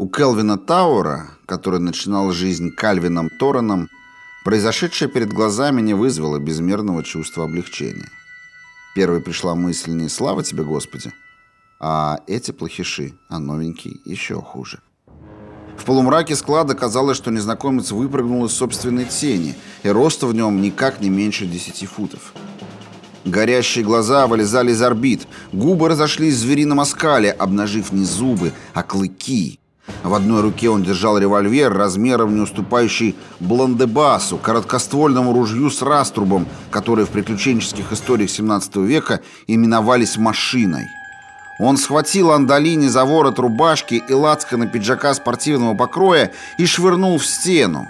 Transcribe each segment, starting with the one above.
У Келвина Тауэра, который начинал жизнь Кальвином Тораном, произошедшее перед глазами не вызвало безмерного чувства облегчения. Первой пришла мысль не «Слава тебе, Господи!», а эти плохиши, а новенький еще хуже. В полумраке склада казалось, что незнакомец выпрыгнул из собственной тени, и роста в нем никак не меньше десяти футов. Горящие глаза вылезали из орбит, губы разошлись в зверином оскале, обнажив не зубы, а клыки. В одной руке он держал револьвер, размером не уступающий бландебасу, короткоствольному ружью с раструбом, которые в приключенческих историях 17 века именовались «машиной». Он схватил Андалини за ворот рубашки и на пиджака спортивного покроя и швырнул в стену.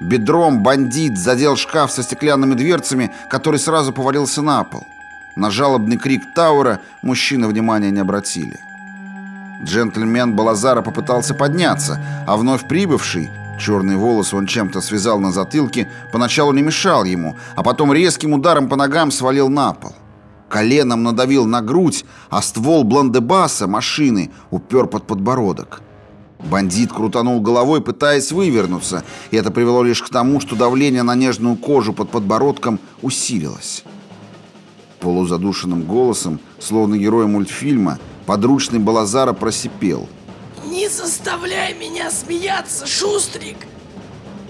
Бедром бандит задел шкаф со стеклянными дверцами, который сразу повалился на пол. На жалобный крик Таура мужчины внимания не обратили. Джентльмен Балазара попытался подняться, а вновь прибывший, черный волос он чем-то связал на затылке, поначалу не мешал ему, а потом резким ударом по ногам свалил на пол коленом надавил на грудь, а ствол бландебаса машины упер под подбородок. Бандит крутанул головой, пытаясь вывернуться, и это привело лишь к тому, что давление на нежную кожу под подбородком усилилось. Полузадушенным голосом, словно герой мультфильма, подручный Балазара просипел. «Не заставляй меня смеяться, Шустрик!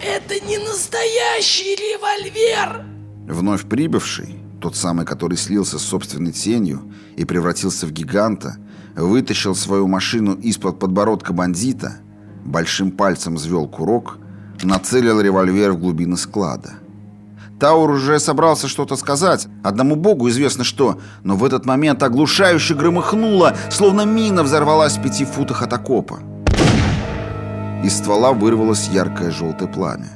Это не настоящий револьвер!» Вновь прибывший, тот самый, который слился с собственной тенью и превратился в гиганта, вытащил свою машину из-под подбородка бандита, большим пальцем взвел курок, нацелил револьвер в глубины склада. Таур уже собрался что-то сказать, одному богу известно что, но в этот момент оглушающе громыхнуло, словно мина взорвалась в пяти футах от окопа. Из ствола вырвалось яркое желтое пламя.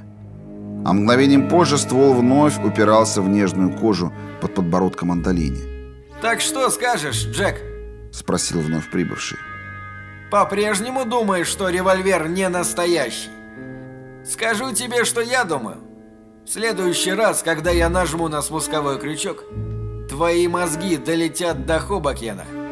А мгновением позже ствол вновь упирался в нежную кожу под подбородком Андалини. «Так что скажешь, Джек?» – спросил вновь прибывший. «По-прежнему думаешь, что револьвер не настоящий? Скажу тебе, что я думаю. В следующий раз, когда я нажму на спусковой крючок, твои мозги долетят до Хобокена».